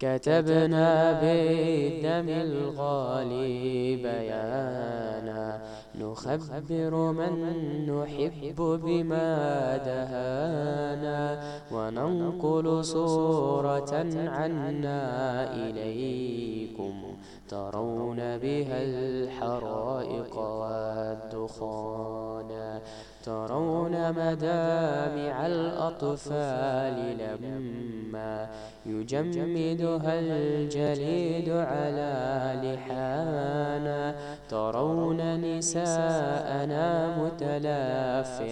كتبنا بالدم الغالي بيانا نخبر من نحب بما دهانا. وننقل صورة عنا إليكم ترون بها الحرائق والدخان. ترون مدامع الأطفال لما يجمدها الجليد على لحانا ترون نساءنا متلافعات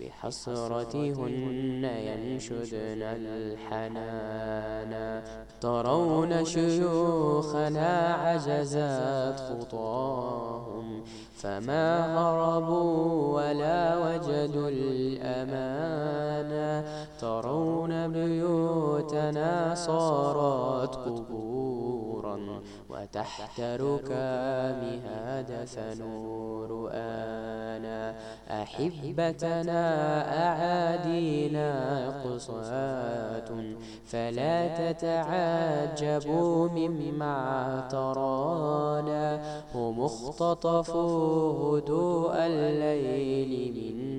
بحسرتهن ينشدن الحنانا ترون شيوخنا عجزت خطاهم فما هربوا ولا وجدوا الأمانا ترون بيوتنا صارت قبورا وتحت ركامها دفنوا رؤانا أحبتنا أعادينا قصات فلا تتعجبوا مما ترانا. هم اختطفوا هدوء الليل منا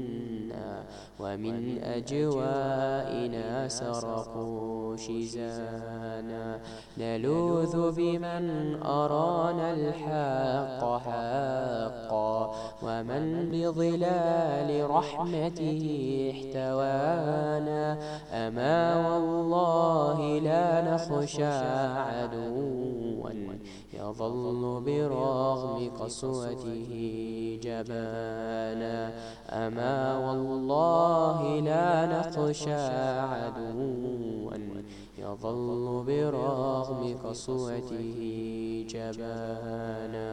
ومن أجوائنا سرقوا شزانا نلوذ بمن أرانا الحق حقا ومن بظلال رحمته احتوانا. أما والله لا نخشى عدوا يظل برغم قسوته جبانا. أما والله لا نخشى عدوا. يظل برغم قسوته جبانا.